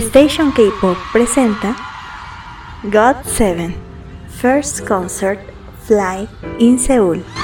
Station K-Pop presenta God 7 First Concert Fly in Seoul.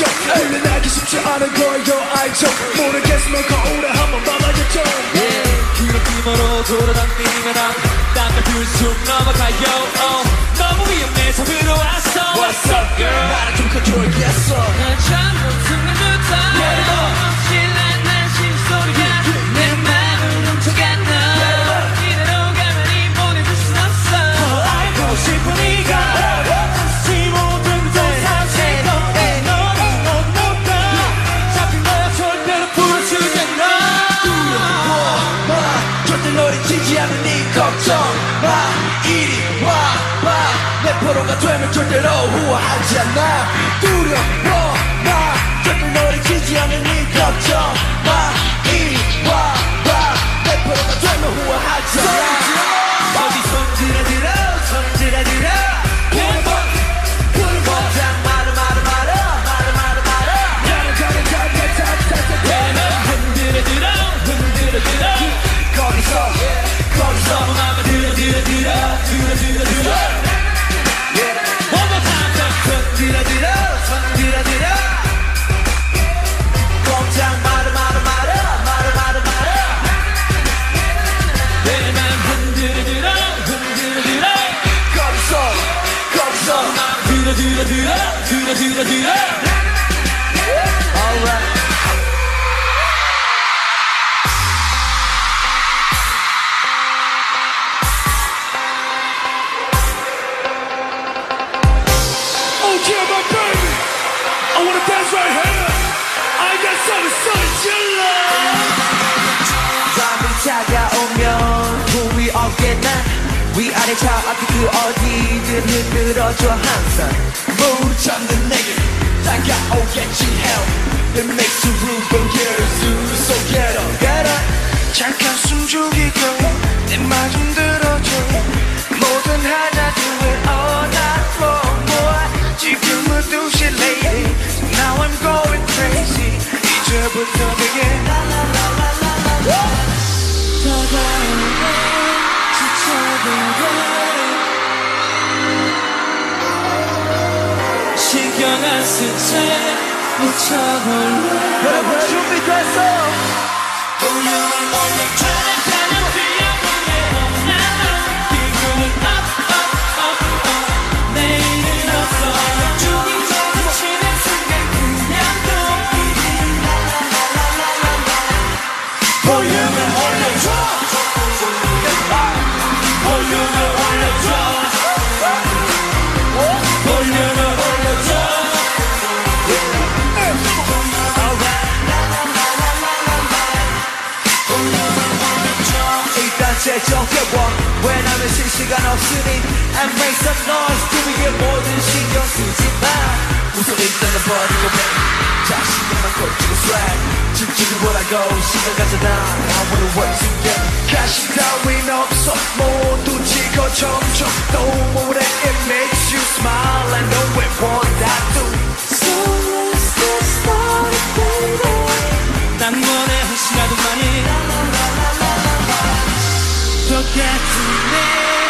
쉽죠 물러나기 쉽지 않은 거예요 알죠 모르겠으면 거울에 한번 봐봐야죠. Yeah. 그렇게멀어 돌아다니면 땅을 불쑥 넘어가요. Oh. 너무 위험해서 들어왔어. What's up girl? 나를 좀 컨트롤 yes 되면 절대로 후회하지 않아. 두려워 나 절대 너를 지지 않으니 걱정. do the do the do the 위아래 차갑게 그 어디든 흔들어줘 항상 물 잡는 내게 다가오겠지 hell It makes the room go get it so get up get up 잠깐 숨 죽이고 내 말 좀 들어줘 뭐든 하자 do it all night long boy 지금은 2시 lady Now I'm going crazy 이제부터 되 게 신경 안쓸채 묻혀볼래 여러분 준비됐어? 바 시간 없으니 And make some noise. 주위에 모든 신경 쓰지 마 우선 일단 너 버리고 배 자신감만 꼴찌고 swag. 집중을 보라고 시간 가져다 I wanna work together 가시 따윈 없어. 모두 지고 점점 또 모래 It makes you smile. I know it what I do 난 원해 혹시라도 많이. 똑같은 내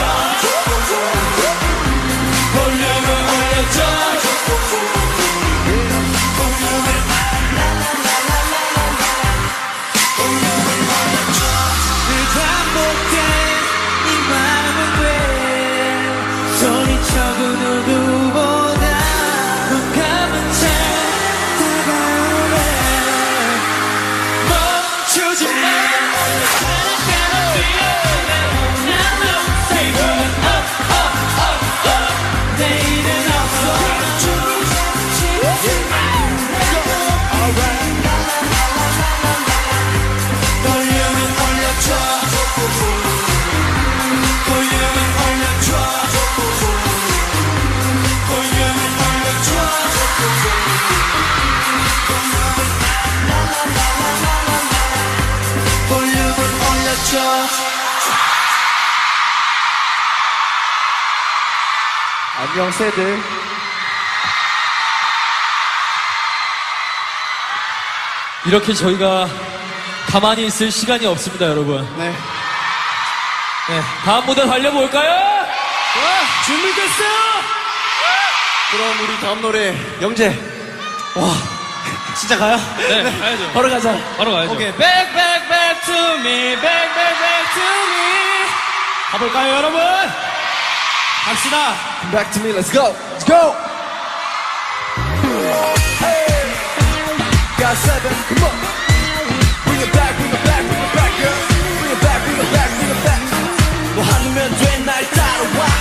올 안녕 새들 이렇게 저희가 가만히 있을 시간이 없습니다, 여러분. 네 네, 다음 무대 달려볼까요? 준비됐어요? 그럼 우리 다음 노래 영재 와 진짜 가요? 네, 가야죠. 바로 가자 바로 가야죠. 오케이 back back back to me back back back to me 가볼까요 여러분? 갑시다 Back to me let's go let's go Hey got seven come on Bring it back bring it back bring it back girl Bring it back bring it back bring it back 뭐 하면 돼날 따라와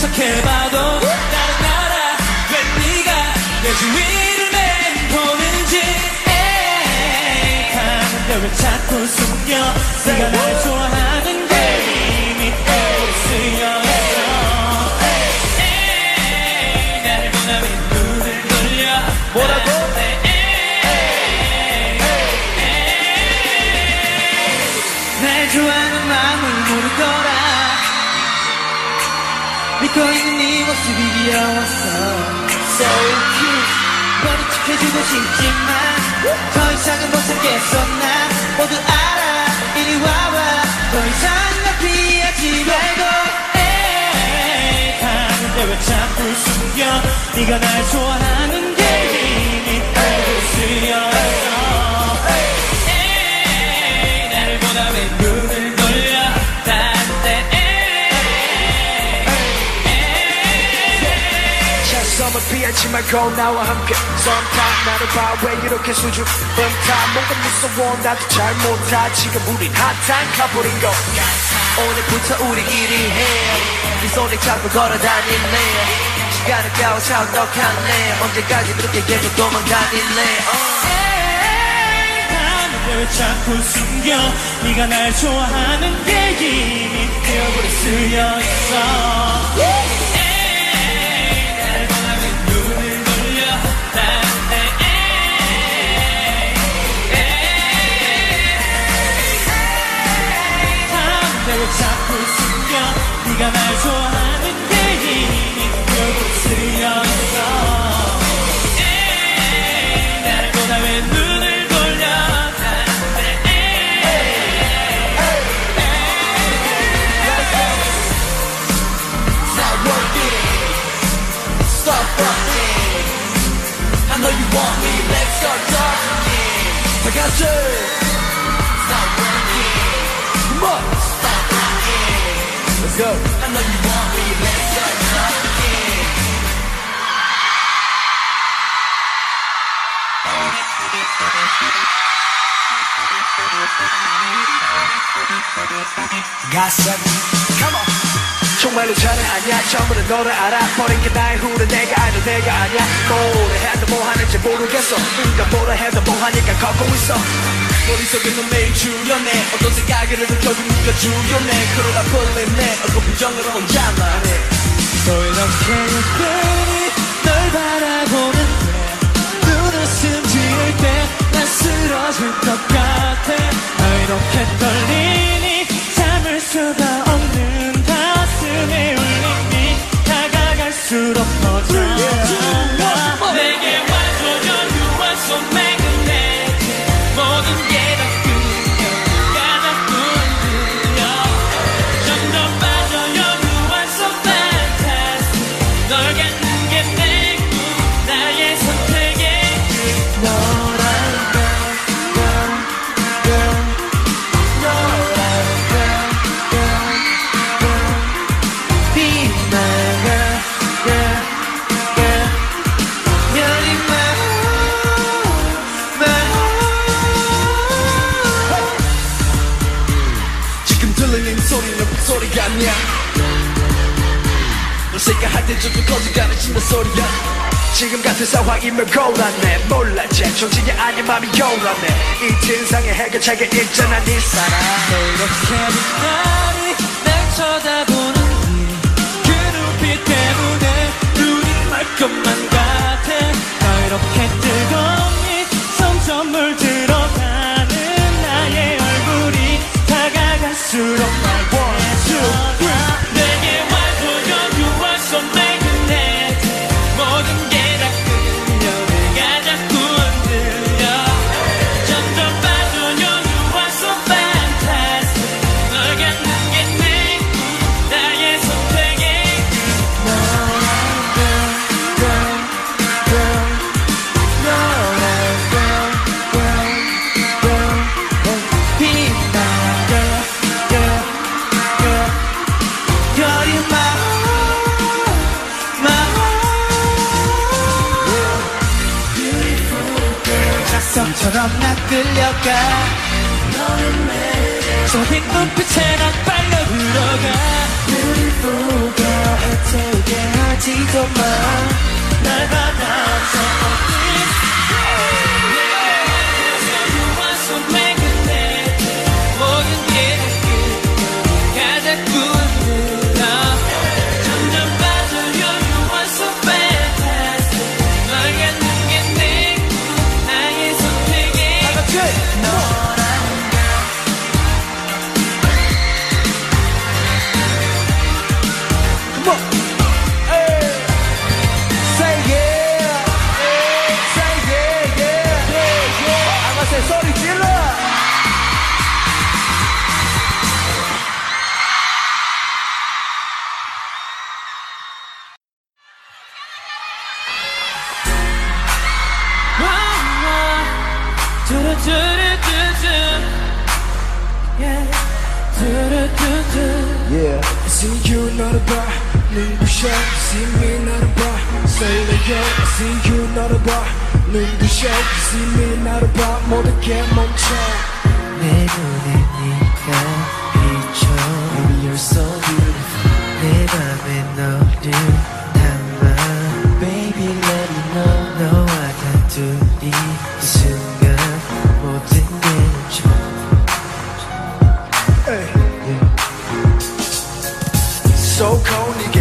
척 해봐도 나는 알아 왜 네가 내 주위를 에이 가는데 왜 자꾸 숨겨? 네가 날 좋아하는 게 이미 에이 나를 보다 왜 눈을 돌려. 뭐라고? 날 좋아하는 마음을 모르더라 믿고 있는 네 모습이 귀여웠어. So cute. 툭 해주고 싶지만 더 이상은 못하겠어 나? 모두 알아. 이리 와봐. 더 이상 나 피하지 말고. 에이. 가는데 왜 자꾸 숨겨? 네가 날 좋아하는 게 이미 얼굴에 쓰여 찬성을 피하지 말고 나와 함께. Sometime 나를 봐. 왜 이렇게 수줍은 다 뭔가 무서워? 나도 잘 못하. 지금 우린 핫한 커플인거 오늘부터 우리끼리 해네 손에 잡고 걸어다닐래? 시간을 깨워서 어떡할래? 언제까지 그렇게 계속 도망다닐래? uh. 왜 자꾸 숨겨? 네가 날 좋아하는 게 이미 내 얼굴에 쓰여 있어 네가 날 좋아하는 게 쓰여있어 에이, 나를 보다 왜 눈을 돌려 not working. Stop fronting. I know you want me, let's start talking. I got you. Stop working. Come on. Go. I know you want me, let's start talking. Got seven. Come on. 정말로 잘은 아니야 처음으로 너를 알아버린 게 나의 후회 내가 아니야 내가 아니야 뭐래 해도 뭐 하는지 모르겠어 네가 뭐라 해도 뭐 하니까 걷고 있어 머릿속에 넌 매일 출연해. 어떤 생각을 해도 결국 네가 주려내 그러다 벌레네. 얼굴 표정으로 혼자만해 또 이렇게 유별히 널 바라보는데 눈웃음 지을 때난 쓰러질 것 같아. 너 이렇게 떨리니 참을 수가 없는 가슴에 울림이 다가갈수록 상황이면 곤란해 몰라 제 정신이 아닌 맘이 요란해. 이 진상의 해결책에 있잖아 네 사랑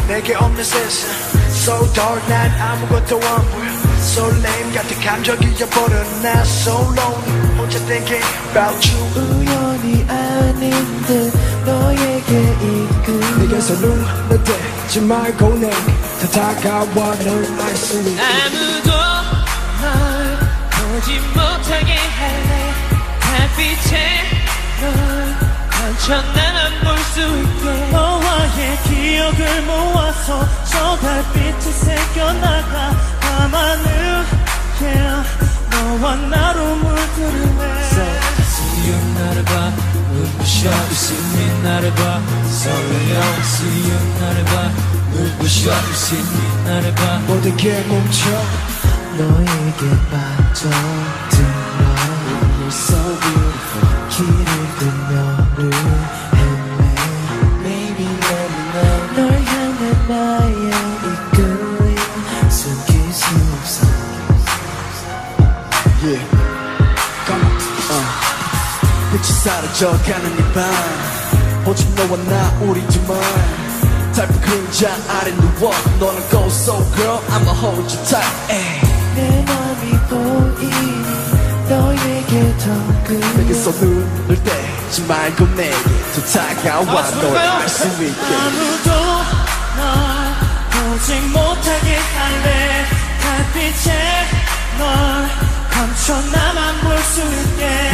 내게 없는 세상. So dark 난 아무것도 안 보여 So lame 같은 감정이 잊어버려 나. So lonely 혼자 thinking about you. 우연이 아닌 듯 너에게 이끌려 내게서 눈을 떼지 말고 내게 더 다가와 널 알수 있게 아무도 널 보지 못하게 할래. 달빛에 널 한천나만 볼수 있게 너와의 기억을 모아서 저 달빛에 새겨나가 밤하늘 yeah. 너와 나로 물들으네 See you 나를 봐 눈부셔 See me 나를 봐 See you 나를 봐 눈부셔 See me 나를 봐 모든 게 멈춰 너에게 빠져들 사라져가는 이밤. 오직 너와 나 우리 둘만 달빛 그림자 아래 누워. 너는 go so girl I'ma hold you tight. 내 맘이 보이니 너에게 더 내게서 그려 눈을 떼지 말고 내게 더 다가와. 널알수 있게. 아무도 널 보지 못하게 할래. 달빛에 널 감춰 나만 볼 수 있게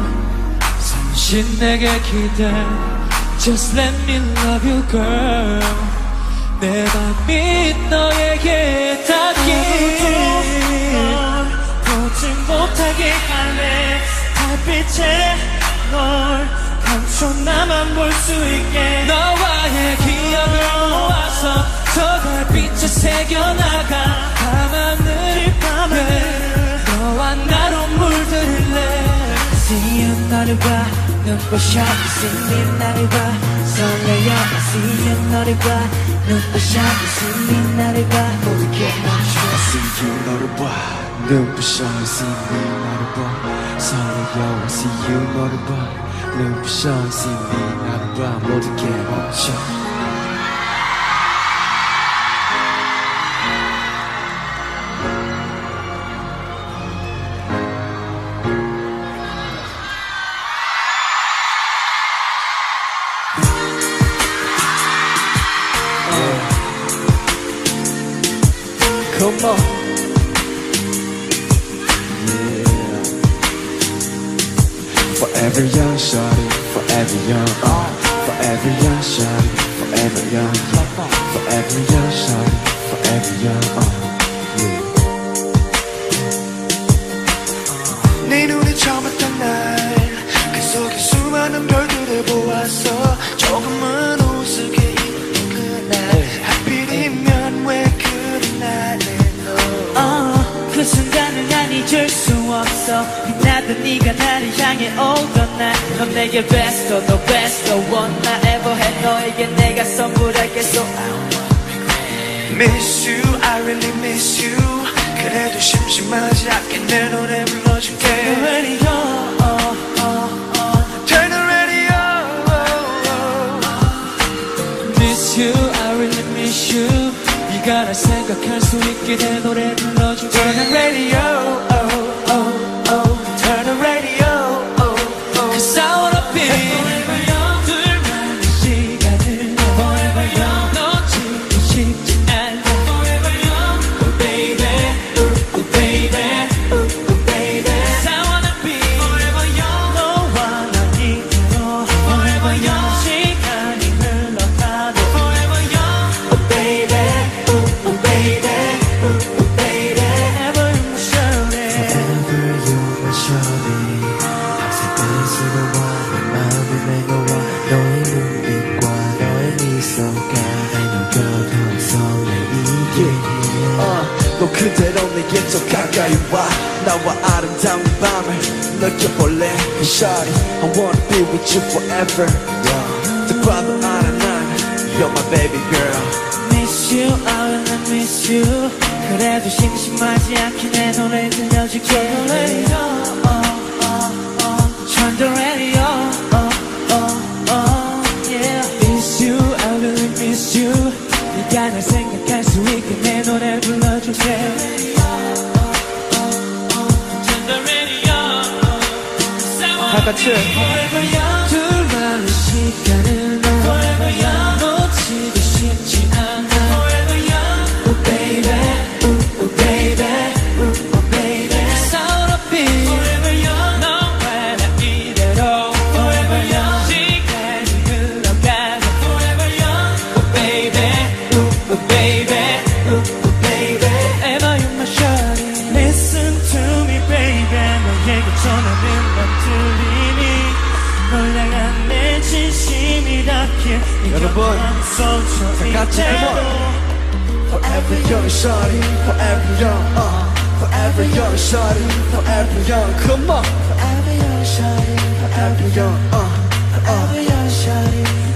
당신 내게 기대. Just let me love you girl. 내 밤이 너에게 닿길 널 보지 못하게 할래. 달빛에 널 감춰 나만 볼 수 있게. 너와의 기억을 모아서 저 달빛에 새겨나가. 밤하늘 밤하늘. 너와 나로 물들래. See you 너를 봐 눈부셔 me 나를 봐 See you 너를 봐 눈부셔 me 나를 봐 모르게 멈춰 See you 너를 봐 눈부셔 me 나를 봐 See you 너를 봐 눈부셔 me 나를 봐 모두게 멈춰 Come on. Yeah. For every young shawty, for every young uh, For every young shawty, for every young uh, For every young shawty, for every young uh, Yeah. 나던 네가 나를 향해 오던 날넌 내게 best of the best of one I ever had 너에게 내가 선물할게 so Miss you, I really miss you 그래도 심심하지 않게 내 노래 불러줄게 Turn the radio oh, oh, oh. Turn the radio Miss you, I really miss you 네가 날 생각할 수 있게 내 노래 불러줄게 Turn the radio 그대로 내게 더 가까이 와 나와 아름다운 밤을 느껴볼래 Shawty I wanna be with you forever yeah. 더 봐도 알아 난 You're my baby girl miss you, I really miss you 그래도 심심하지 않게 내 노래 들려줄게 Turn the radio, oh, 같이 not anymore. Forever young, shawty, forever young, uh. Forever young, shawty, forever young, come on. Forever young, shawty, forever young, uh. Forever young, shawty.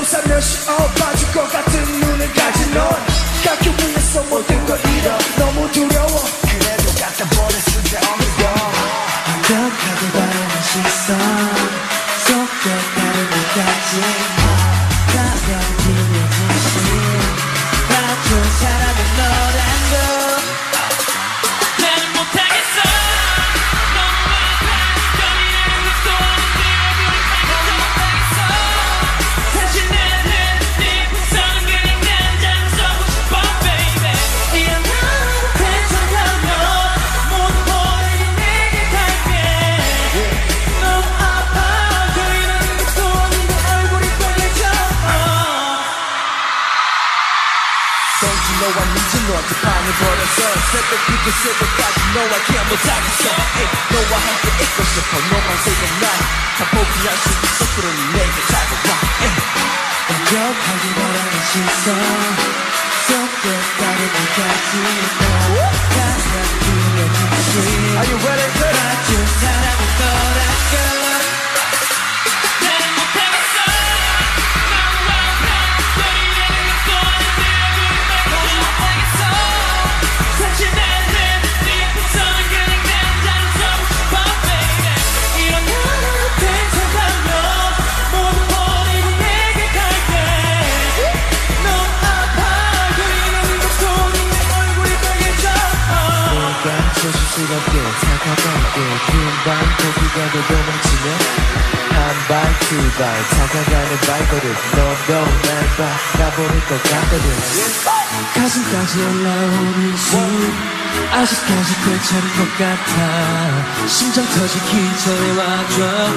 똥싸며시 어빠질 것 같은 눈을 가진 넌. 가끔 위해서 모든 걸 잃어. Are you ready? 날 다가가는 발걸음 넌 너만 봐 나보는 것 같거든. 가슴까지 올라오는 숨 아직까지 괜찮은 것 같아. 심장 터진 기절에 와줘.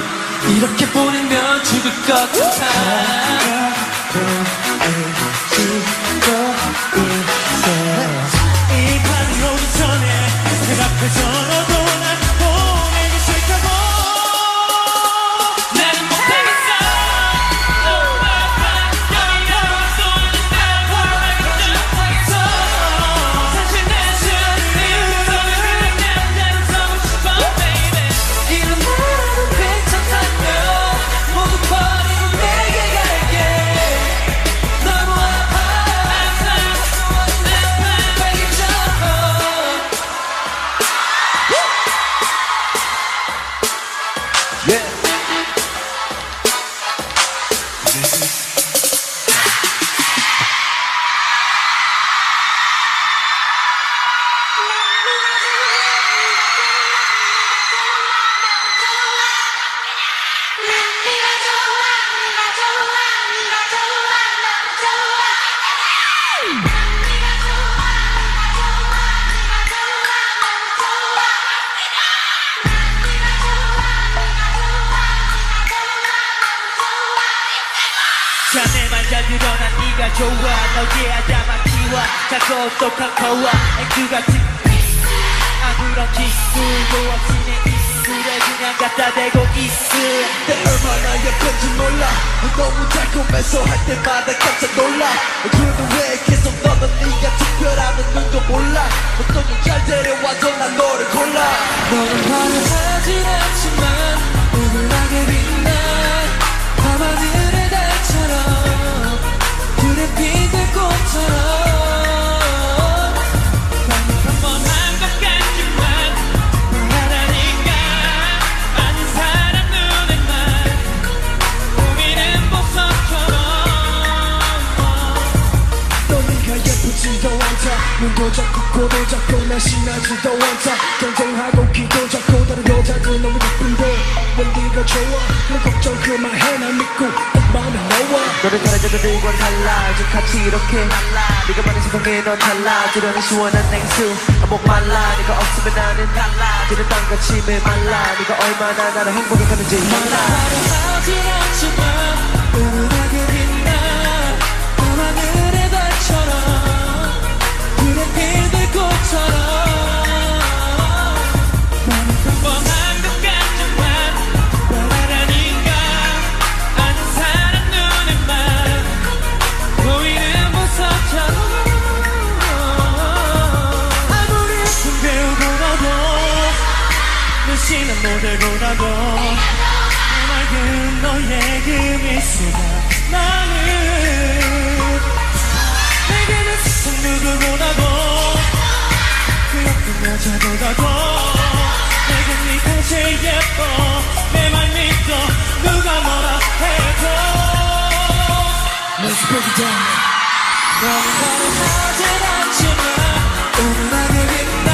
이렇게 보내면 죽을 것 같아. 들어는 시원한 냉수. 아, 목 말라. 네가 없으면 나는 달라. 그는 땅같이 메말라. 네가 얼마나 나를 행복하게 하는지 몰라. 은은하게 빛나 밤하늘의 달처럼 그래 빛들 꽃처럼 되고 나도 맑은 너의 그 미소가 나는 내게는 세상 누구보다도 그 어떤 여자보다도 내겐 네가 제일 예뻐. 내 말 믿어. 누가 뭐라 해도 Let's break it down. 너는 가능하진 않지만 오늘 하게 빛나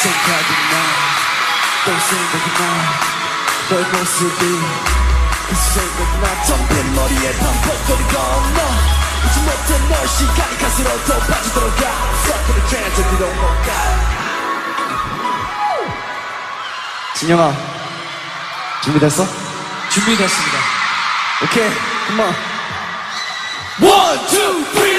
생각이 나또 생각이 나 너의 모습이 그 생각이 나 텅빈 머리에 반복거리 건너 잊지 못해 널 시간이 갈수록 더 빠져들어가 서클을 괜찮기로 못가 진영아 준비됐어? 준비됐습니다. 오케이 컴온 One, two, three,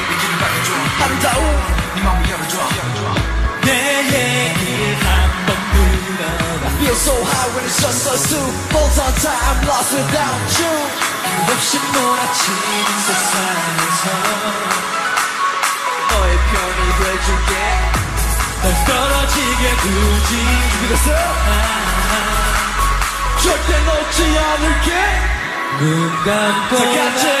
만눈 아름다운 내 얘기를 한번 들어봐. Feel so high when it's just us two Both on time, I'm lost without you. 없이 몰아치는 세상에서. 너의 편이 돼줄게. 널 떨어지게 두지. 준비됐어? 절대 놓지 않을게. 눈 감고 다같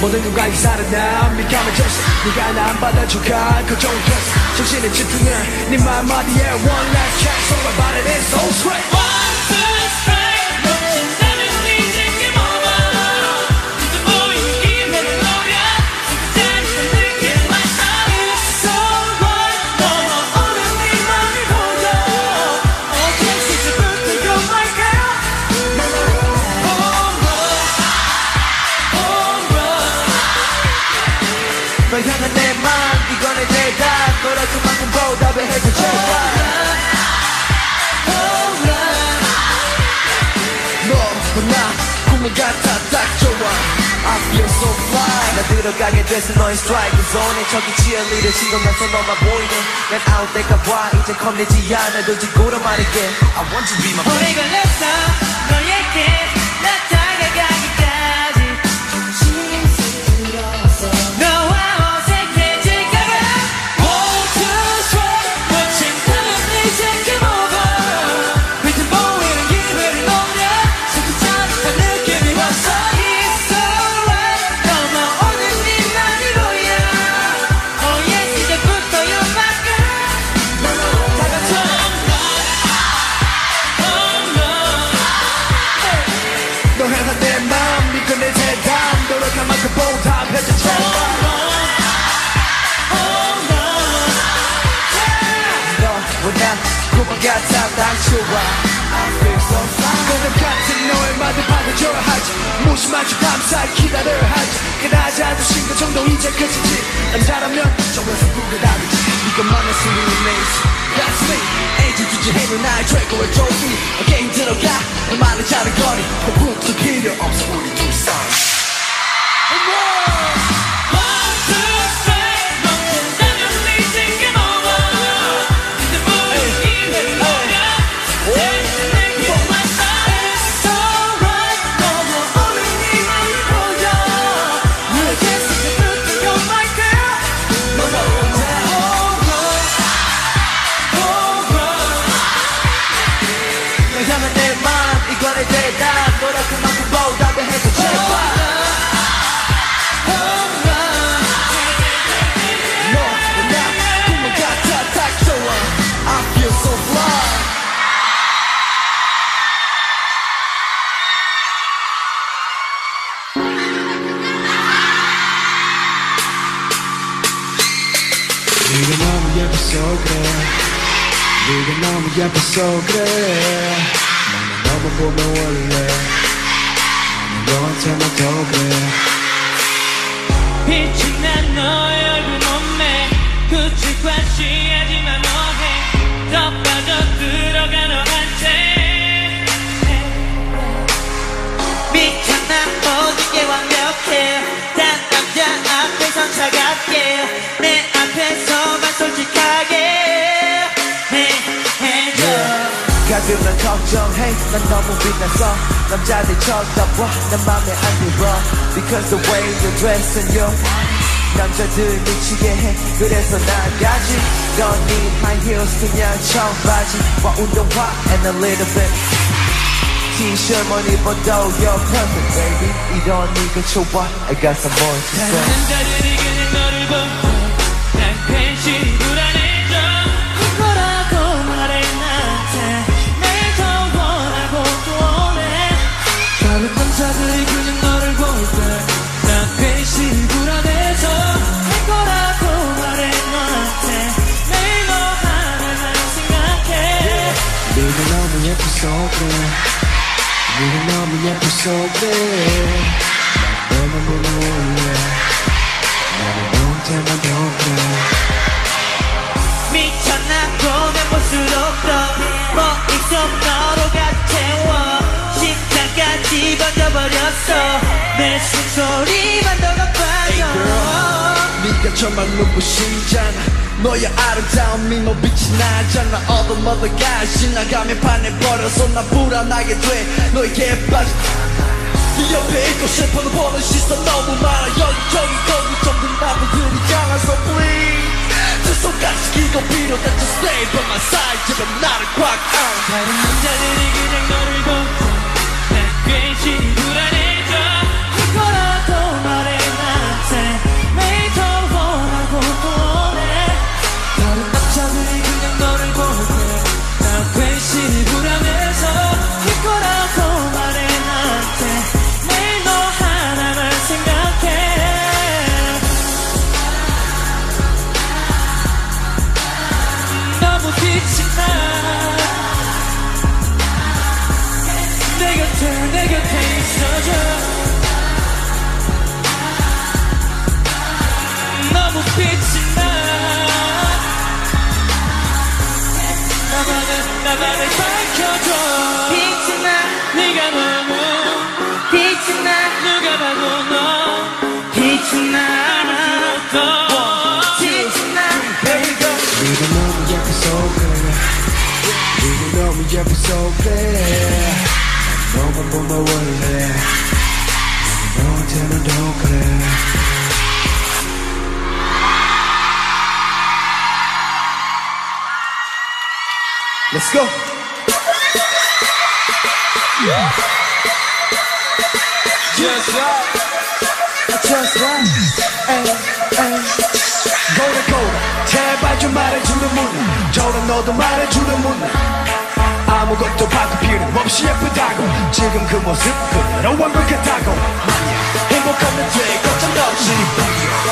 모든 누가 이사를 미감을 쳤어 네가 나 안 받아줄까 걱정을 켰어. 정신을 짙으면 네말 한마디에 one last chance. So my body is so straight One, 같아 딱 좋아. I feel so fly 나 들어가게 돼서 너의 스트라이크 존에 저기 치어리를 신경 나서 너만 보이네. 난 아웃 될까봐 이제 겁내지 않아도 지구로 말할게. I want to be my honey 내가 냈다 좋아. I feel 너는 같은 너의 말들 받아줘야 하지. 무심한 척 감사히 기다려야 하지. 그나지 않은 신경 정도 이제 끝이지. 남자라면 저에서 구별하겠지. 네가 만났으면 amazing That's me. 에이지 주지 해는 나의 최고의 trophy 게임 들어가. 내 말을 자른 거리 호흡도 필요 없어. 우리 둘 사이 너무 예뻐서 그래 나는 너만 보면 원래. 나는 너한테만 더 그래. 빛이 난 너의 얼굴 몸매 굳이 과시 해줘 가끔은 걱정해 난 너무 빛나서 남자들 쳐다봐 내 맘에 안 들어 Because the way you dress and you 남자들 미치게 해 그래서 나가지 Don't need high heels 그냥 청바지와 운동화 and a little bit t-shirt 입어도 you're perfect baby 이런 네가 좋아 I got some more to 다른 say 남자들이 그냥 너를 보고 난 괜시 불안해 남자들이 그냥 너를 볼 때난 괜시 불안해져 이거라고 말해 나한테 매일 너 하나만 생각해. 네가 너무 예뻐서 그래. 네가 너무 예뻐서 그래. 난 너만 보면 원래. 나는 너한테만 더 그래. 미쳐나? 보면 볼수록 더 머릿속 너로 채워 심장까지 번져버렸어. 내 숨소리만 더 가빠져. 네가 정말 눈부시잖아. 너의 아름다움이 너 빛이 나잖아. 머더가 지나가면 반해버려서 나 불안하게 돼. 너에게 빠져 네 옆에 있고 싶어도 보는 시선 너무 많아. 여기저기 거기 전부 나무들이 강해서 please 두 손까지 끼고 필요다 just stay by my side. 제발 나를 꽉 안아 다른 남자들이 그냥 너를 보고 난 괜시 불안해져. 이거라 곁에 있어줘. 너무 빛이 나. 나만을 나만을 밝혀줘. 빛이 나. 네가 너무 빛이 나. 누가 봐도 너 빛이 나. 빛이 나. 너무 예뻐 so good 네가 너무 예뻐 so good 보면 원래 너한테만 더 그래 Let's go. Just right. Just right. Ay, ay. 거울에 거울 제발 좀 말해주는 문화 저런 너도 말해주는 문화 아무것도 바꿀 필요 없이 예쁘다고. 지금 그 모습 그대로 완벽하다고. 행복하면 돼 걱정 없이.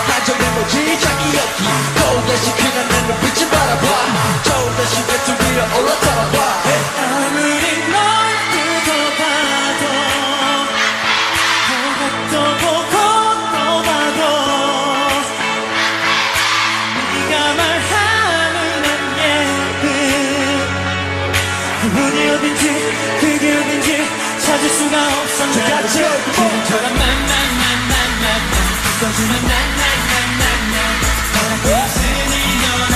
한정된 거지 자기 여기. 거울 대신 그냥 내 눈빛을 바라봐. 저울 대신 배트 위로 올라타봐. 아무리 널 그처럼 만만만만만 웃어주는 난난난난난 바라고 있으니 연한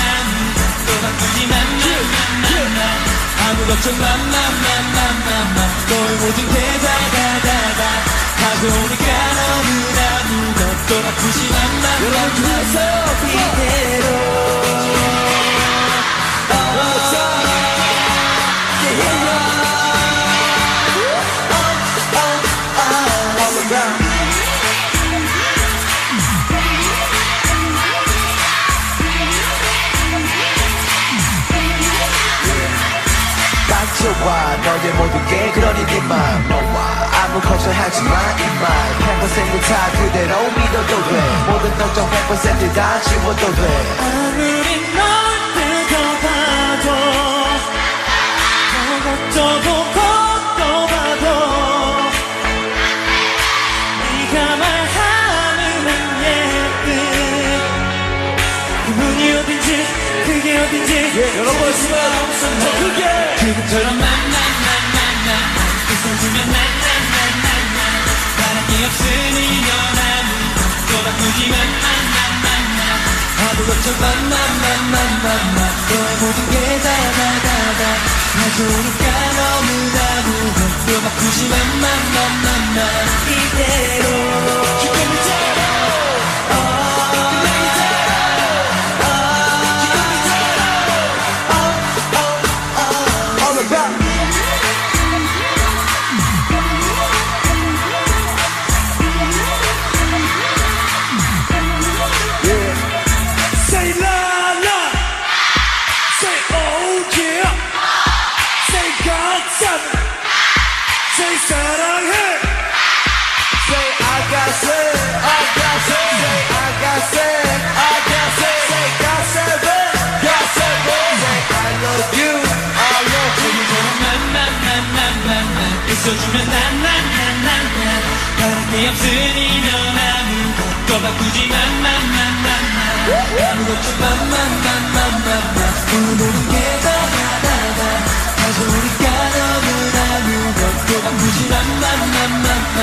또 바꾸지 만만만만만 아무것도 맘맘맘맘맘 너의 모든 게 다다다다 하고 오니까 너무나 아무것도 바꾸지 맘맘맘맘 이대로 딱 좋아 너의 모든 게 그러니 네맘 너와 아무 걱정하지 마 이말. 100%다 그대로 믿어도 돼. 모든 걱정 100%다 지워도 돼. 아무리 널 뜯어봐도 그것도 보고 어딘지 여러분 더 크게 그것처럼 만만만만만 웃어주면 난난난난난 바랄 게 없으니 연한 또 바꾸지 만만만만만 아무것도 만만만만만만 너의 모든 게 다다다다 다 좋으니까 너무나 무것도 바꾸지 만만만만만 이대로 이 난난난난난 다른 게 없으니 넌 아무것도 바꾸지 만만만만만 아무것도 만만만만만만 모든 게 다다다다 다 좋으니까 너는 아무것도 바꾸지 만만만만만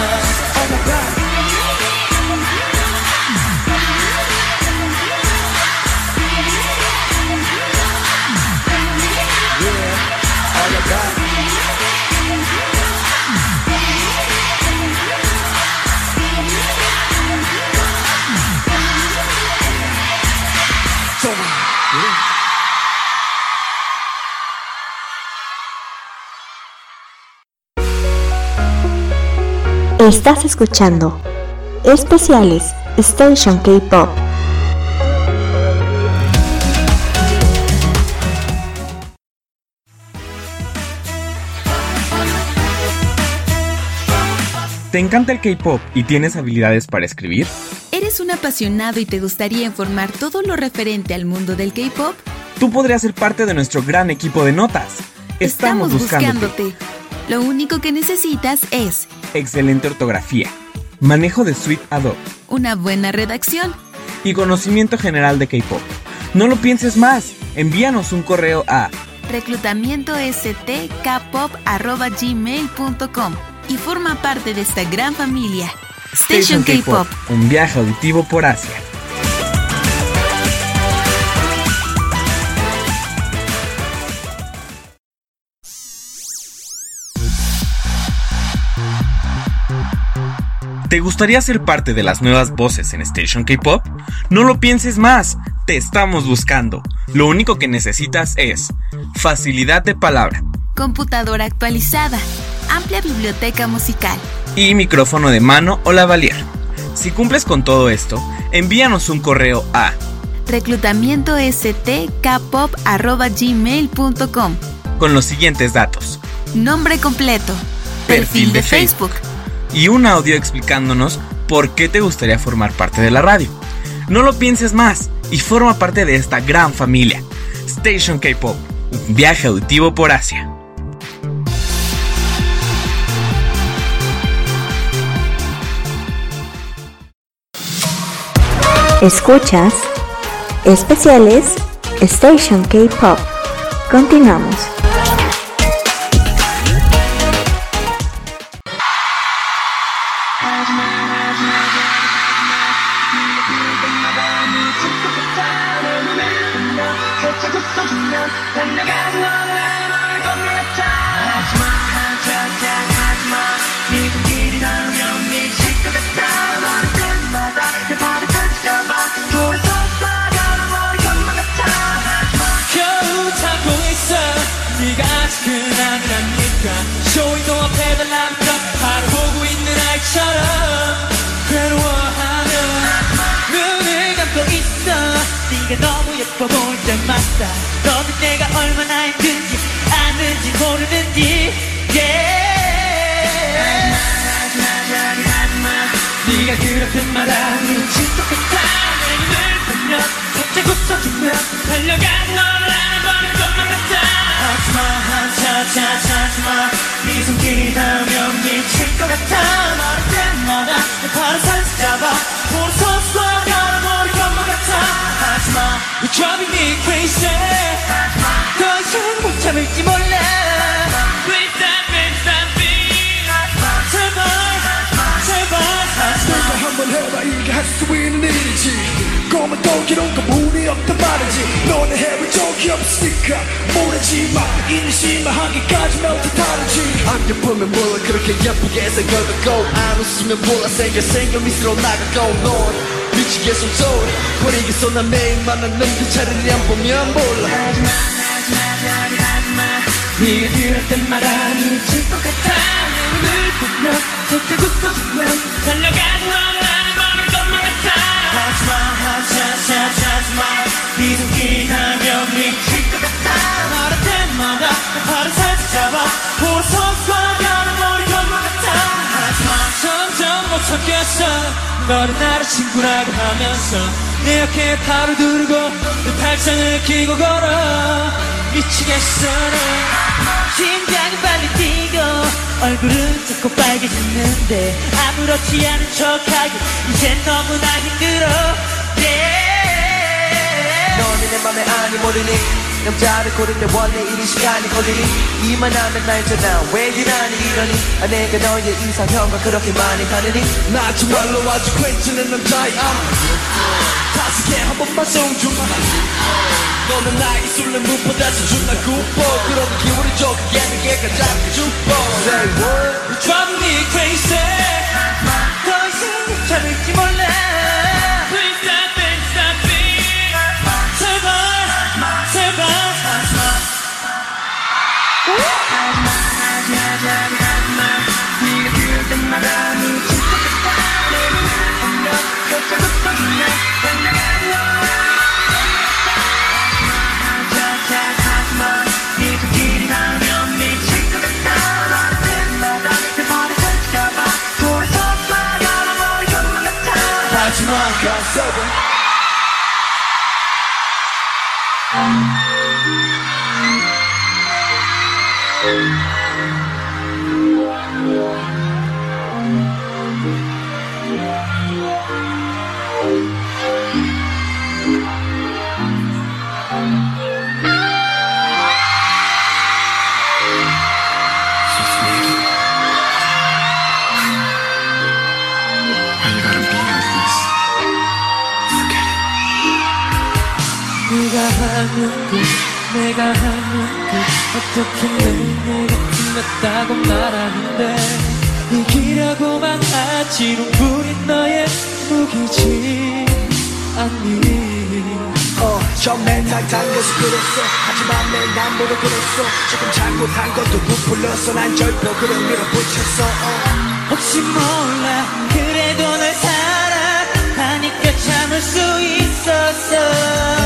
Estás escuchando Especiales Station K-Pop. ¿Te encanta el K-pop y tienes habilidades para escribir? ¿Eres un apasionado y te gustaría informar todo lo referente al mundo del K-pop? Tú podrías ser parte de nuestro gran equipo de notas. Estamos, buscándote. buscándote. Lo único que necesitas es Excelente ortografía, manejo de suite Adobe una buena redacción. y conocimiento general de K-pop. No lo pienses más. Envíanos un correo a reclutamientostkpop.gmail.com y forma parte de esta gran familia. Station K-Pop. un viaje auditivo por Asia. ¿Te gustaría ser parte de las nuevas voces en Station K-Pop? No lo pienses más, te estamos buscando. Lo único que necesitas es facilidad de palabra Computadora actualizada, amplia biblioteca musical. y micrófono de mano o lavalier. Si cumples con todo esto, envíanos un correo a Reclutamiento stkpop.gmail.com con los siguientes datos Nombre completo. Perfil de Facebook. Y un audio explicándonos por qué te gustaría formar parte de la radio. No lo pienses más y forma parte de esta gran familia. Station K-Pop, un viaje auditivo por Asia. Escuchas especiales Station K-Pop. Continuamos. 보일 때마다. 너는 내가 얼마나 힘든지 아는지 모르는지. Yeah. 네가 살짝 웃어주면 달려간 너를 알아보는 것만 같아 하지마 하차차차 하지마. 네 손길이 닿으면 미칠 것 같아. 말할 때마다. 내 팔을 살짝 잡아. 모른 driving me crazy 더 이상 못 참을지 몰라. 일이지. 검은 독이론 거 무리 없단 말이지. 너는 해본 적이 없으니까 모르지 마. 이는 심하기까지 몇 다르지. 안경 보면 몰라 그렇게 예쁘게 생겨가고. 안 웃으면 몰라 생겨 생겨 미스로 나가고. 넌 미치겠어 소리. 버리겠어 난 매일 그 자리를 안 보면 몰라. 네가 그럴 때마다 미칠 것 같아 내 눈을 보면 살짝 웃어주면 달려가는 너를 알아보는 것만 같아 하지마 하차차차 하지마. 네 손길이 닿으면 미칠 것 같아 말할 때마다 내 팔을 살짝 잡아 보러 서 참겠어. 너를 나를 친구라고 하면서 내 어깨에 팔을 두르고 내 팔짱을 끼고 걸어. 미치겠어 나 심장이 빨리 뛰고 얼굴은 자꾸 빨개졌는데 아무렇지 않은 척하기 이젠 너무나 힘들어. yeah. 너는 내 맘에 아니 모르니 남자를 고를 때 원래 이리 시간이 걸리니? 이만하면 날잖아 왜 유난히 이러니? 아, 내가 너의 이상형과 그렇게 많이 다르니? 나 정말로 아주 괜찮은 남자야 다섯 개한 번만 쏘주마 너는 나의 술래 무보다 수준나 굽어. 그러고 기분이 좋게 내게 가장 주보 Say what? You're driving me crazy. 더 이상 못 참을지 몰라. Please 네가 하는 그 내가 하는 그 어떻게 내 내가 틀렸다고 말하는데 이기려고만 하지 눈물이 너의 무기지. 않니. 어, 처음엔 날 당겨서 그랬어. 하지만 내 남보다 그랬어. 조금 잘못한 것도 부풀렸어 난 절벽으로 밀어붙였어. 어. 혹시 몰라. 그래도 널 사랑하니까 참을 수 있었어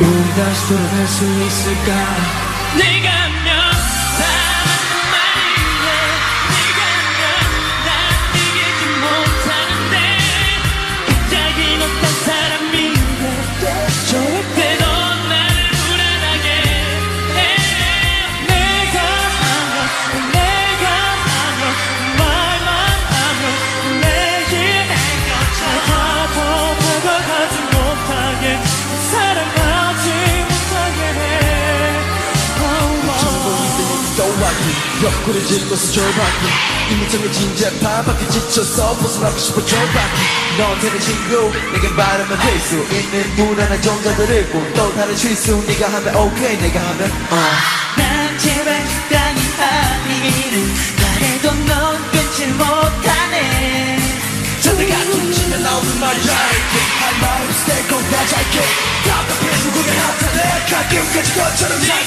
우리 다시 돌아갈 수 있을까 네가 옆구리 찔러서 절박히 이미 정해진 재판밖에 지쳐서 벗어나고 싶어 절박히 너한테는 친구 내겐 바르면 될수. 있는 무난한 정자들을 또 다른 실수. 네가 하면 오케이 내가 하면. 어난 제발 땅이 아니기를 바래도 넌 끊지 못하네. 전대가 퉁치면 나오는 말이야 할 말은 stay go 다 잘게. 답답해 누구나 나타내. 가끔까지 것처럼 잘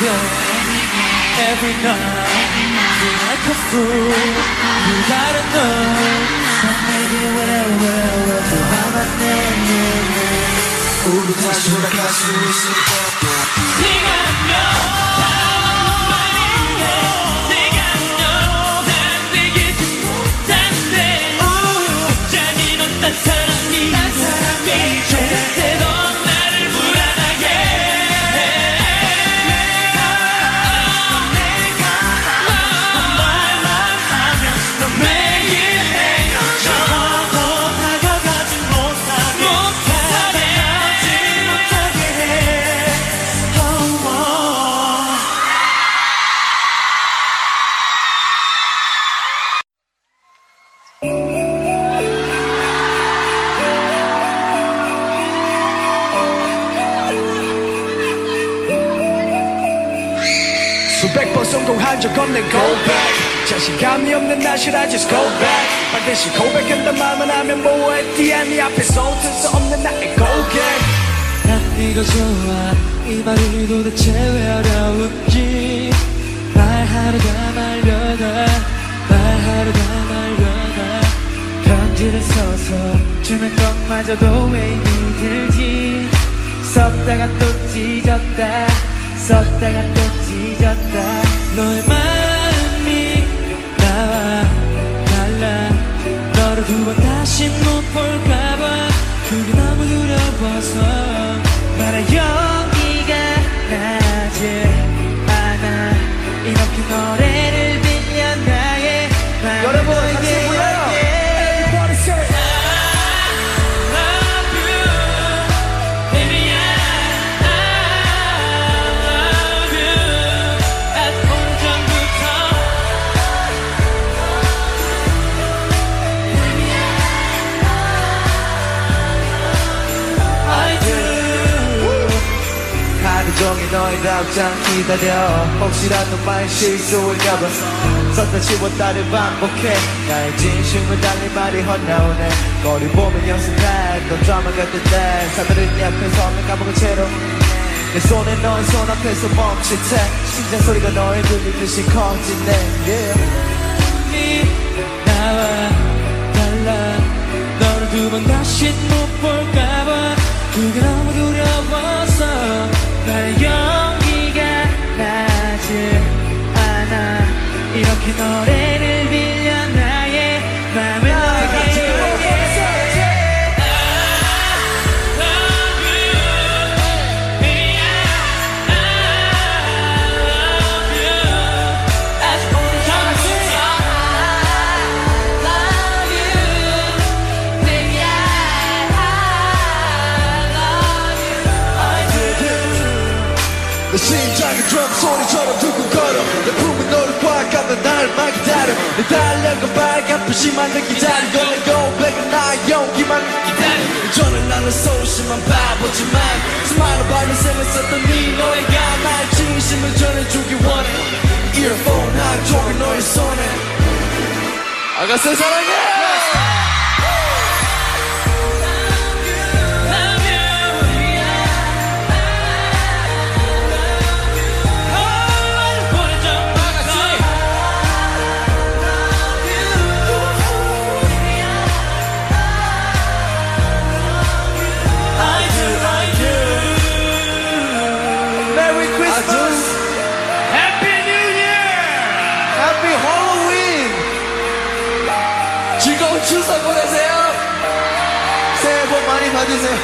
day, every night, you're like a fool. You gotta know, 난 내게 whatever, whatever, 하나 내게. 우리 다시 돌아갈 수 있을까 네가 수백 번 성공한 적 없는 go back. 자신감이 없는 나 should I just go back. 반드시 고백한단 말만 하면 뭐해? 뒤에 네 앞에서 웃을 수 없는 나의 고객 난 네가 좋아. 이 말이 도대체 왜 어려운지 말하려다 말려다. 말하려다 말려다. 편지를 써서 주는 것마저도 왜 힘들지? 썼다가 또 찢었다 썼다가 또 찢었다. 너의 마음이 나와 달라. 너를 두 번 다시 못 볼까봐. 그게 너무 두려워서 말아 용기가 나지 않아 이렇게 노래를 답장 기다려. 혹시라도 말 실수일까봐 썼다 지웠다를 반복해. 나의 진심을 달린 말이 헛나오네. 거리 보면 연습해. 또 드라마 같은 때 사들은 옆에 서면 까먹은 채로. 내 손에 너의 손 앞에서 멈칫 해 심장 소리가 너의 들리듯이 커지네. Yeah. 나와 달라. 너를 두 번 다시 못 볼까봐. 그게 너무 두려워서 나의 나지 않아. 이렇게 노래를 소리처럼 두근거려. 내 품에 너를 꽉 감는 날만 기다려. 내 달력은 빨간빛이만 늘 기다리고 내 고백은 나의 용기만 기다려. 이전에 나는 소심한 바보지만 수많은 밝은 생을 썼던 네 노래가 나의 진심을 전해주기 원해. 이어폰 한 쪽이 너의 손에. 아가 새 사랑해 즐거운 추석 보내세요 새해 복 많이 받으세요.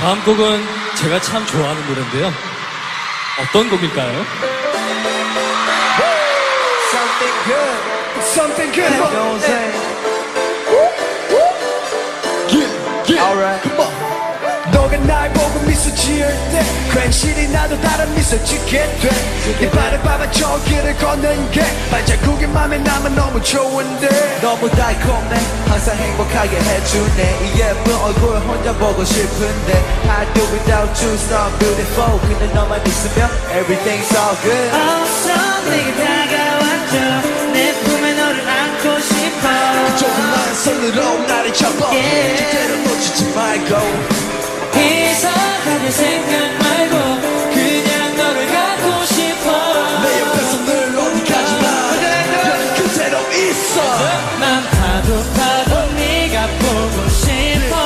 다음 곡은 제가 참 좋아하는 노래인데요. 어떤 곡일까요? Something good. Something good You know what I'm saying? Yeah, yeah, Alright. come on. 너가 날 지을 때 괜시리 나도 다른 미소 짓게 돼네 발을 밟아 저 길을 걷는 게 발자국이 맘에 남아 너무 좋은데. 너무 달콤해 항상 행복하게 해주네. 이 예쁜 얼굴 혼자 보고 싶은데. I do without you so beautiful. 근데 너만 있으면 everything's all good. 어서 내게 다가왔죠. 내 품에 너를 안고 싶어. 조그만 손으로 나를 잡아 Yeah. 절대로 놓치지 말고 이상하게 생각 말고 그냥 너를 갖고 싶어. 내 옆에서 늘 어디 가지마 넌 그대로 있어. 난 파도 파도 네가 보고 싶어.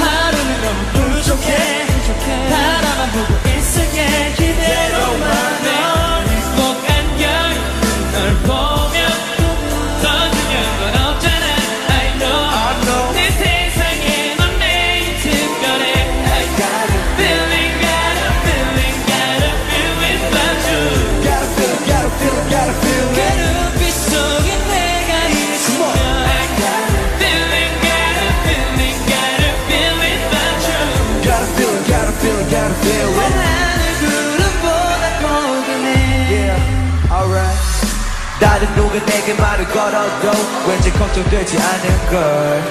하루는 너무 부족해 누가 내게 말을 걸어도 왠지 걱정되지 않은 걸.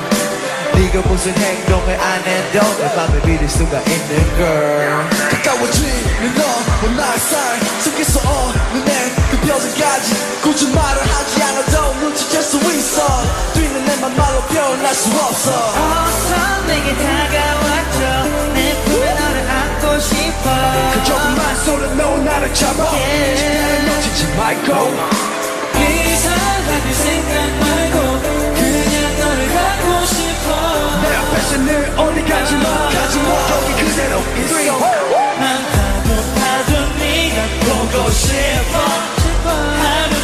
네가 무슨 행동을 안 해도 내 맘을 믿을 수가 있는 걸. 가까워지는 너와 나의 사이 속에서 어느내 그 표정까지 굳이 말을 하지 않아도 눈치챌 수 있어. 뛰는 내맘 말로 표현할 수 없어. 어서 내게 다가왔죠 내 품에 너를 안고 싶어. 그 조그만 손으로 나를 잡아. Yeah. 놓치지 말고 생각 말고 그냥 너를 갖고 싶어. 내 앞에서 늘 어디 가지마. 가지마. 여기 그대로 있어. 난 파도 파도 네가 보고 싶어. 하루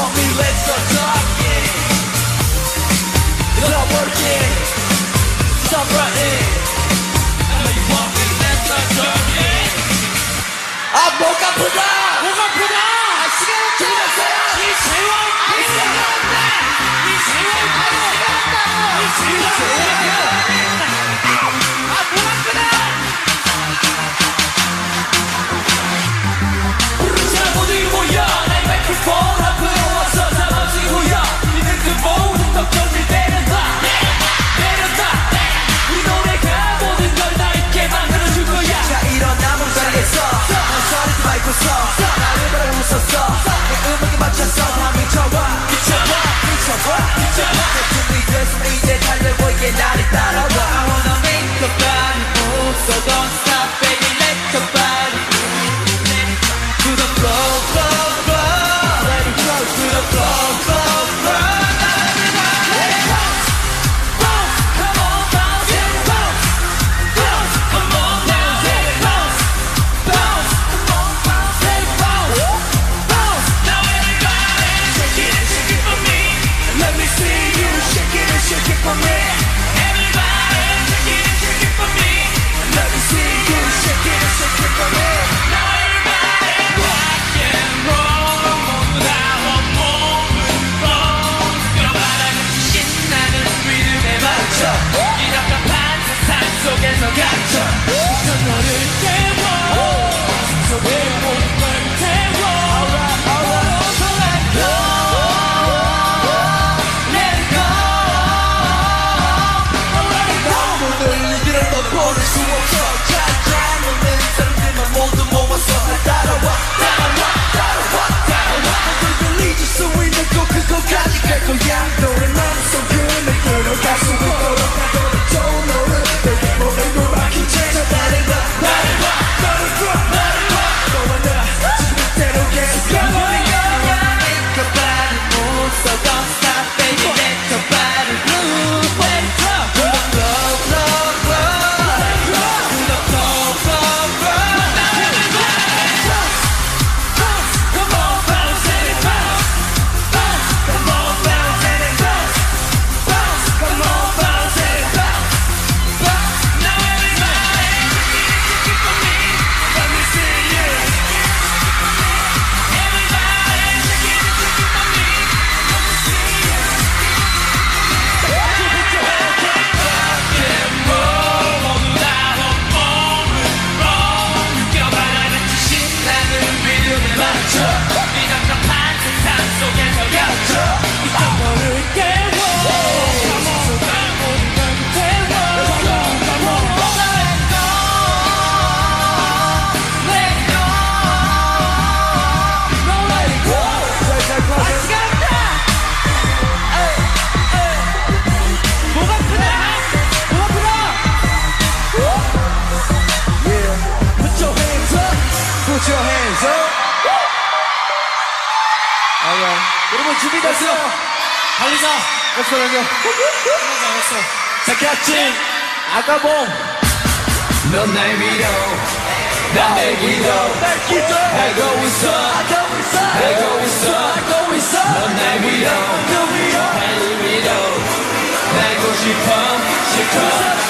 homie, let's start talking. It's not working. Stop running. I know you want me, let's start talking. 아, 목 아프다. 목 아프다. 아, 시간을 줄이세요. 이 재원. 이 재원. 이 재원. 이 재원. 이 재원. 아목 아프다. 부르자 모두 모여 나의 마이크로폰. 함께 나를 따라와 I wanna make a fly 웃어던 Don't know it, baby, more than you're rocking chairs I'm not in love, not in love 준비됐어요? 달리자. let's go, let's go. 자, 같이 아가봉. 넌 날 믿어. 난내 기도. 알고 있어. 알고 있어. 알고 있어. 알고 있어. 넌날 믿어. 날 믿어. 날고 싶어. 싶어.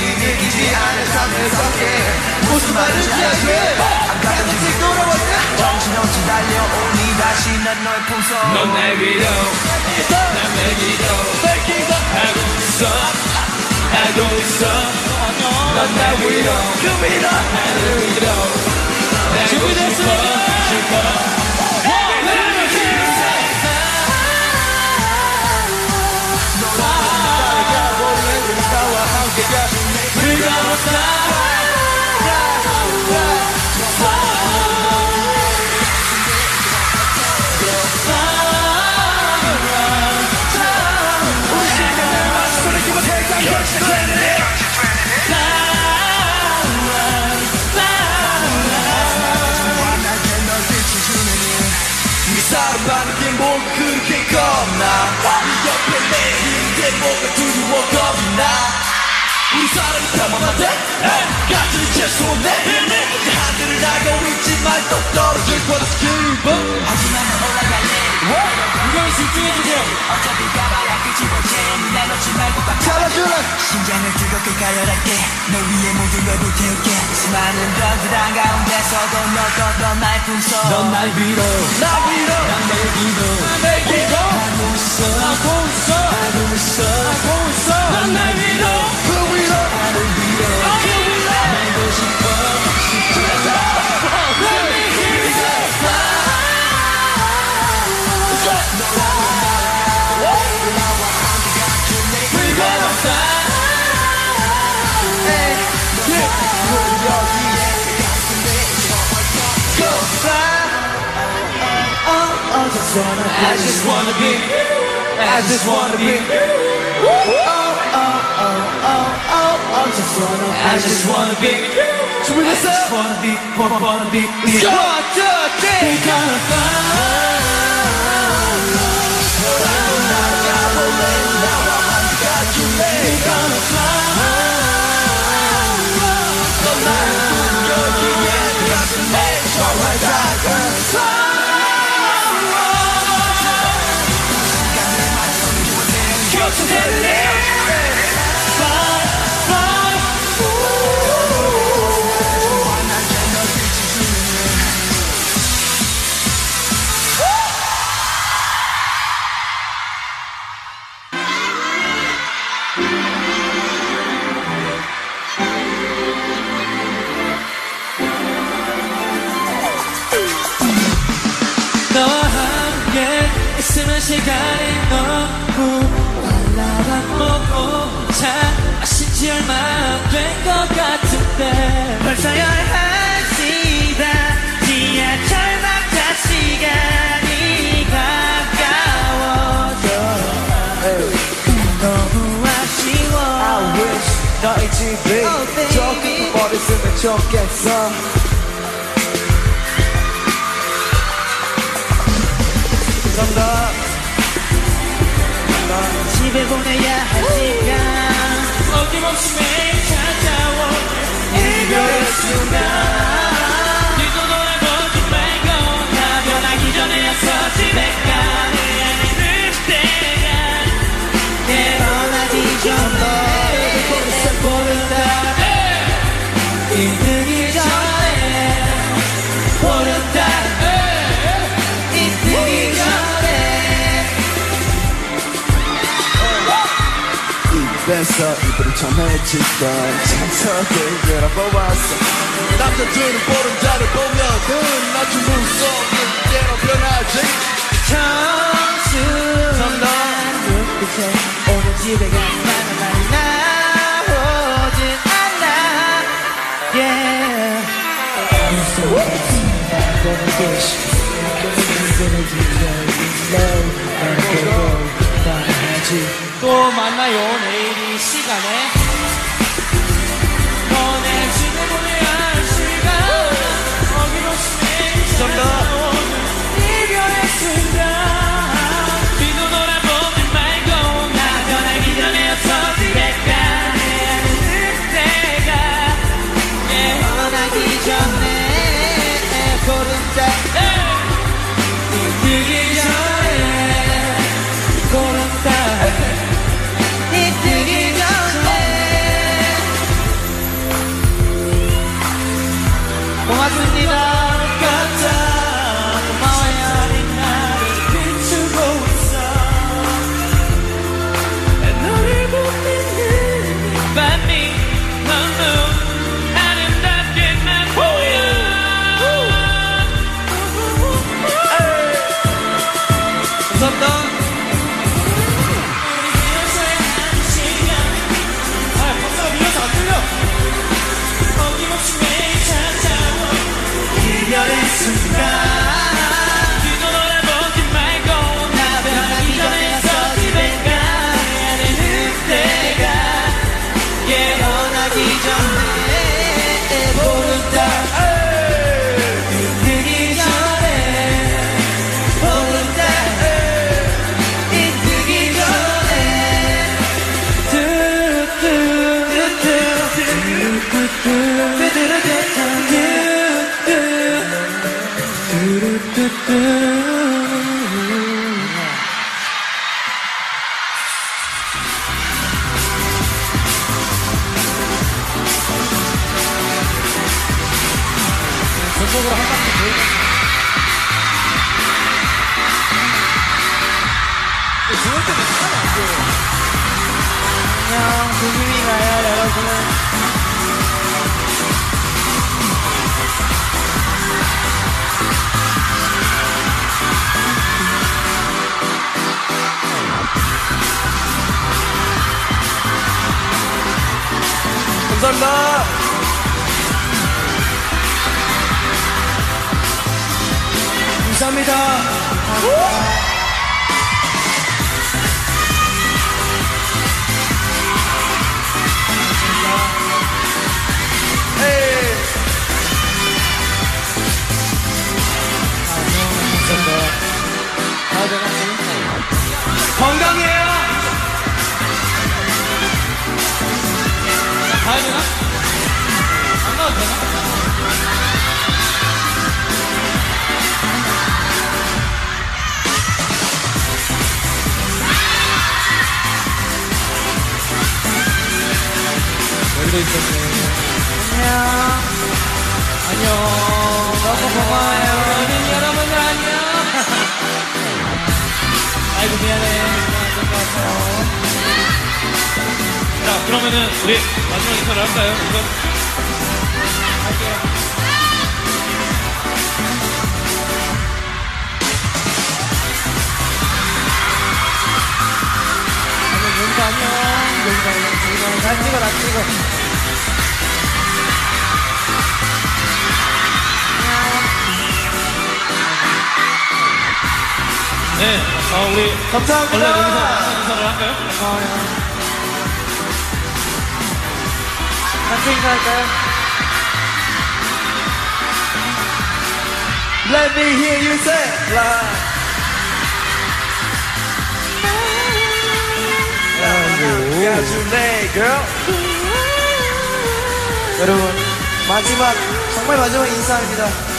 이 믿기지 않은 삶을 섞게. 무슨 말을 지하게. 가끔씩 돌아올 때. 정신없이 달려오니 다시 난 너의 품속. 넌날 믿어 난내 기도 알고 있어. 알고 있어. 넌날 믿어 그 믿어. 나를 알고 싶어 싶어 사랑받는 게뭐 그렇게 겁나 네 옆에 내 힘인데 뭐가 두려워 겁나 우리 사랑이 평범한데 같은 최소네 하늘을 날고 있지만 또 떨어질 거라 기분 하지만 난 올라갈래 이걸 집중해주세요. 어차피 가봐야 끝이 볼텐 날 놓지 말고 꽉 잡아줄래 심장을 뜨겁게 가열할게. 너 위에 모든 걸 불태울게. 수많은 별들 한가운데서도 너도 너날 품속. 넌날 믿어. 나 믿어. 난내 기도 내 기도 하고 있어. 하고 있어. 알고 있어. 하고 있어. 넌날 믿어. 그 위로 나를 믿어. 알고 싶어. wanna be. I just wanna be. I just wanna be. Oh, oh, oh, oh, oh, I just wanna be. I just wanna be. Should we listen? I just wanna be, wanna, wanna be. Let's go, two, gonna find. 너와 얼마 안된것 같은데. 벌써 11시다. 지하철 막차 시간이 가까워져. 너무 아쉬워. I wish 너의 집이 Oh. 조금 멀었으면 좋겠어. 감사합니다. 집에 보내야 할 시간 어김없이 매일 찾아오는 이별의 순간 뺏어 입으로 전해지던 창석을 열어보았어. 남자들은 보름달을 보면은 아주 무섭게 때로 변하지 청순한 눈빛에 오늘 집에 가는 날 나오진 않아 Yeah 또 만나요 내일 이 시 여기서 인사를 할까요? 같이 인사할까요? Let me hear you say fly 야주네 girl 여러분 마지막 정말 마지막 인사합니다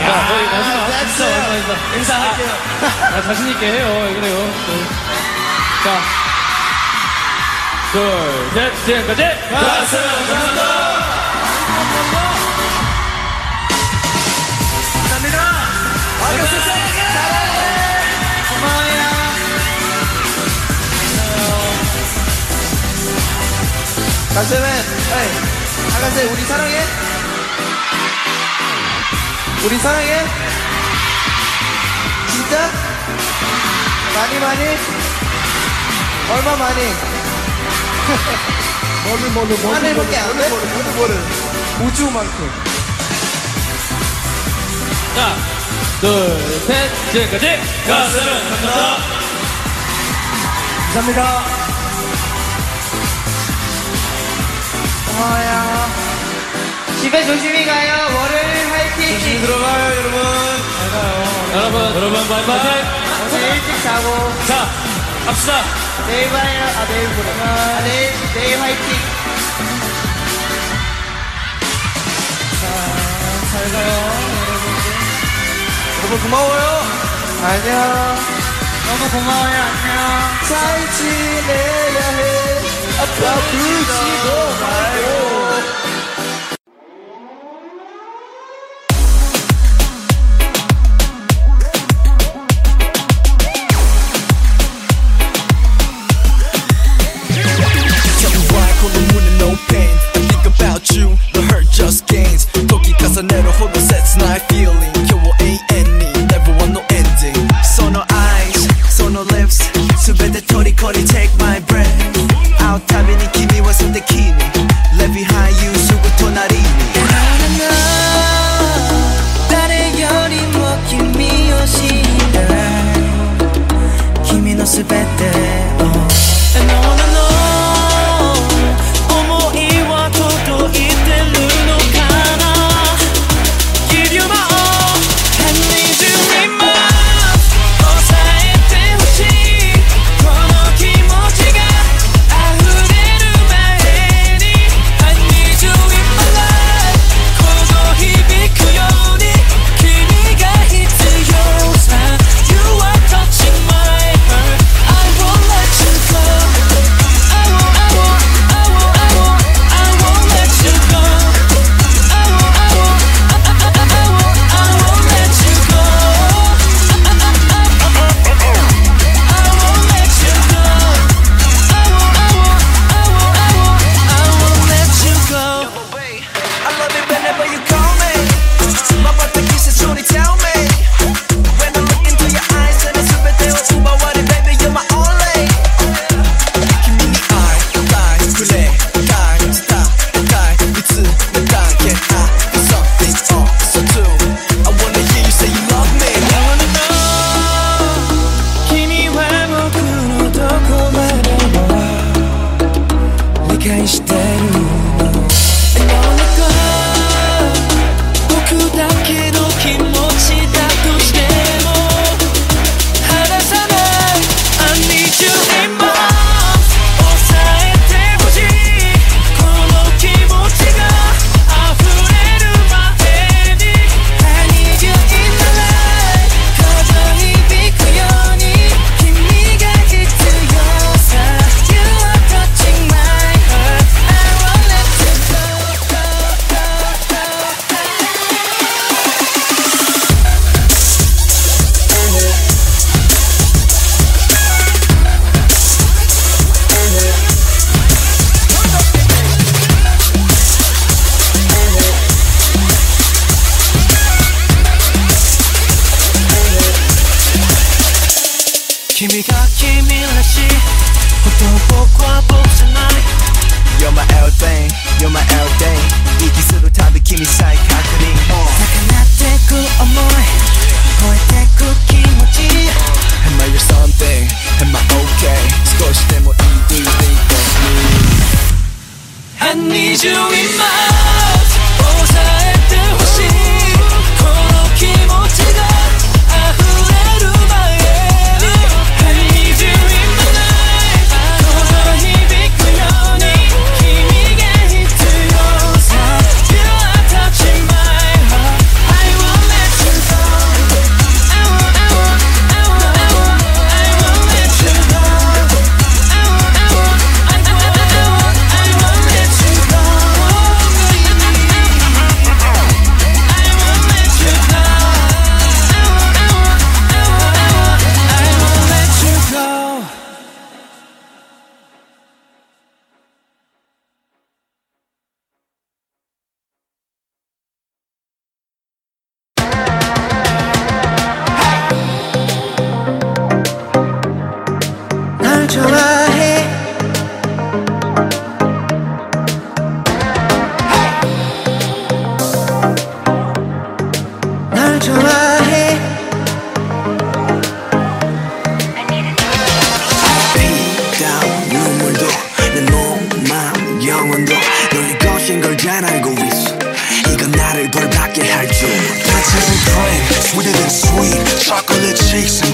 야, 거의 마지막 that's 인사 it. 마지막 인사할게요. 아, 아 자신 있게 해요. 예, 그래요. 네. 자, 둘, 셋, 지금까지 가슴 감사합니다. 감사합니다. 알겠습니다. 가슴은, 에이, 아가씨, 우리 사랑해? 우리 사랑해. 진짜? 많이 많이? 얼마 많이? 멀리 멀리 멀리 하늘 밖에 안 돼? 멀리 멀리 멀리 우주만큼. 하나, 둘, 셋, 지금까지 가스는 감사합니다. 감사합니다. 고마워요. 집에 조심히 가요, 월을. 조심히 들어가요, 여러분. 여러분, 여러분, 바이바이. 오늘 일찍 자고. 자, 갑시다. 내일 봐요. 아, 내일 보러. 아, 네. 아, 내일, 내일 화이팅. 자, 잘 가요, 여러분들. 여러분, 고마워요. 안녕. 너무 고마워요, 안녕. 잘 지내야 해. 아, 아파 부르지도 말고. with it and sweet. Chocolate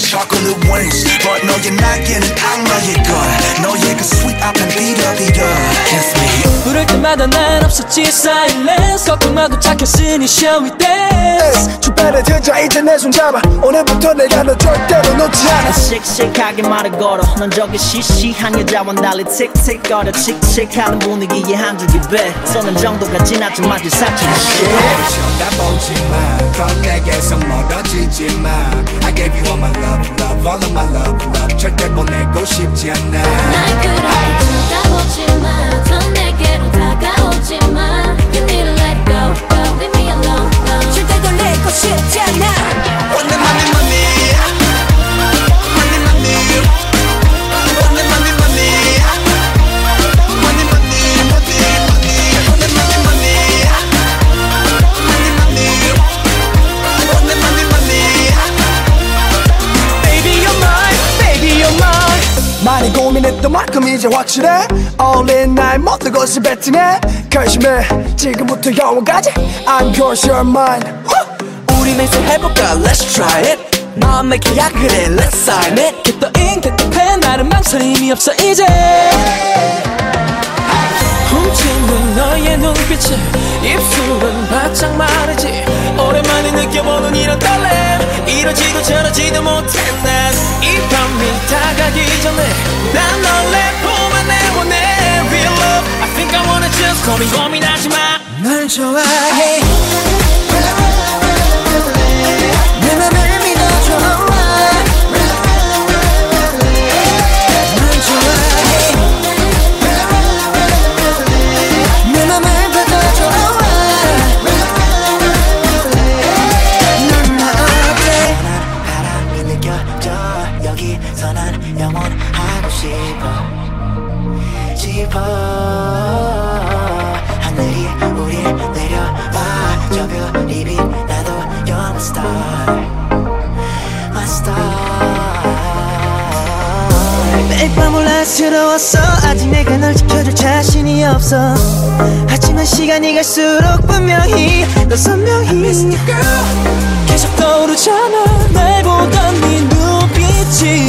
chocolate wings. But 너의 날개는 악마의 걸 너의 그 sweet 앞엔 비려비려 Kiss me. 부를 때마다 난 없었지 silence. 걱정마도 착했으니 shall we dance? 주변에 들자 이제 내 손 잡아. 오늘부터 내가 너 절대로 놓지 않아. 씩씩하게 말을 걸어. 넌 저기 시시한 여자와 달리 틱틱거려. 칙칙하는 분위기에 한 줄기 배. 쏘는 정도가 지나지 마지 사치는 shit 쳐다보지 마 그럼 내게서 멀어지지 마 I gave you all my love, love, all of my love, love 절대 보내고 싶지 않아 날 그렇게 쳐다보지 마. 더 내게로 다가오지 마. You need to let go, go, leave me alone, alone. 절대 돌리고 싶지 않아. Money Money, 많이 고민했던 만큼 이제 확실해 All in 날 모든 것을 베팅해 결심해 지금부터 영원까지 I'm yours, you're mine 우리 맹세해볼까 let's try it 마음의 계약을 해 let's sign it Get the ink, get the pen 나는 망설임이 없어 이제 훔치는 너의 눈빛에 입술은 바짝 마르지. 오랜만에 느껴보는 이런 떨림. 이러지도 저러지도 못해 난이 밤이 다가기 전에 난 너의 품에 내보내 Real love I think I wanna just 고민 고민하지 마 날 좋아해 밤 올라스러웠어 아직 내가 널 지켜줄 자신이 없어. 하지만 시간이 갈수록 분명히 너 선명히. 계속 떠오르잖아. 날 보던 네 눈빛이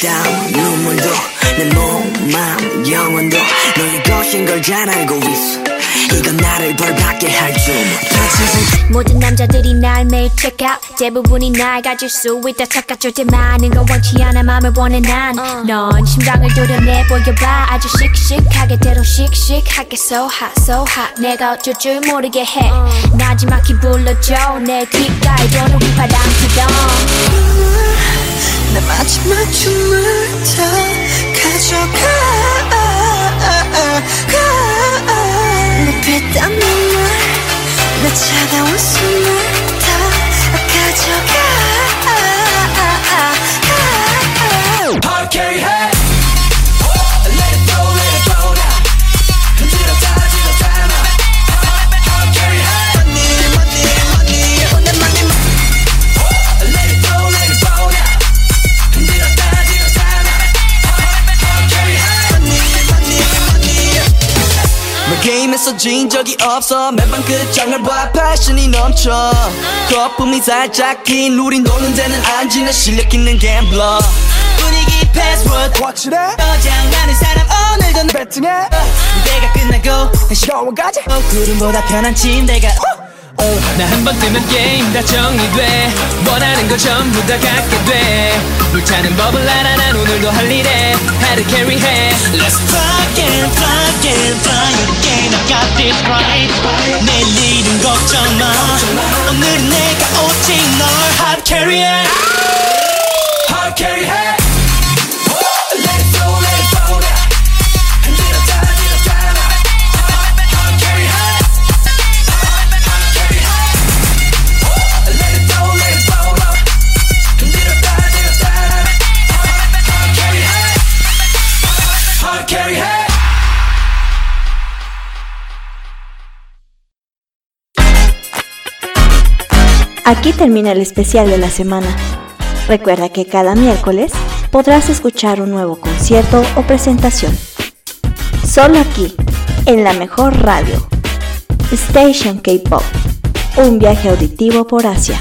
피땀 눈물도 내 몸, 마음, 영혼도 너의 것인 걸 잘 알고 있어. 이건 나를 벌받게 할 주문 모든 남자들이 날 매일 check out. 대부분이 날 가질 수 있다 착각 절대 많은 거 원치 않아 맘을 원해 난. 넌 심장을 도려내 보여봐. 아주 씩씩하게 대로 씩씩하게 so hot so hot 내가 어쩔 줄 모르게 해. 나지막히 불러줘. 내 귓가에 도는 바람 피던 내 마지막 춤을 다 가져가. 내 피땀 눈물 내 차가운 숨을 다 가져가. Hurricane 게임에서 무너진 적이 없어. 매번 그 장을 봐 패션이 넘쳐. 거품이 살짝 긴 우린 노는 데는 안 지나 실력 있는 갬블러. 분위기 패스워드. 확실해? 장난하는 사람 오늘도 배팅해? 무대가 끝나고 다시 샤워가지. 어, 구름보다 편한 침대가 나 한 번 뜨면 게임 다 정리돼 원하는 거 전부 다 갖게 돼 불타는 법을 알아 난 오늘도 할 일에 하루 캐리해 Let's fly and fly and fly again I got this right 내일은 걱정 마 오늘은 내가 오직 널 hot carrier Hard carry hat Aquí termina el especial de la semana. Recuerda que cada miércoles podrás escuchar un nuevo concierto o presentación. Solo aquí, en la mejor radio. Station K-Pop. Un viaje auditivo por Asia.